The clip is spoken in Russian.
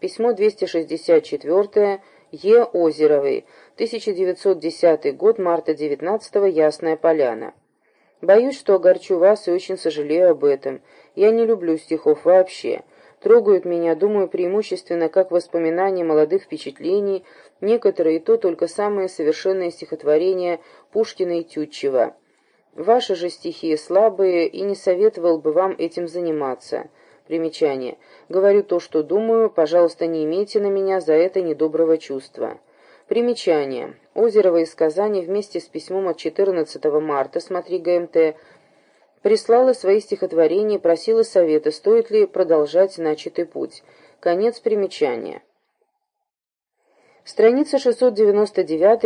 Письмо 264 Е. Озеровой. 1910 год, марта 19 -го, Ясная Поляна. Боюсь, что огорчу вас и очень сожалею об этом. Я не люблю стихов вообще. Трогают меня, думаю, преимущественно как воспоминания молодых впечатлений, некоторые и то только самые совершенные стихотворения Пушкина и Тютчева. Ваши же стихи слабые, и не советовал бы вам этим заниматься. Примечание. Говорю то, что думаю, пожалуйста, не имейте на меня за это недоброго чувства. Примечание. Озерово из Казани вместе с письмом от 14 марта, смотри ГМТ, прислала свои стихотворения и просила совета, стоит ли продолжать начатый путь. Конец примечания. Страница 699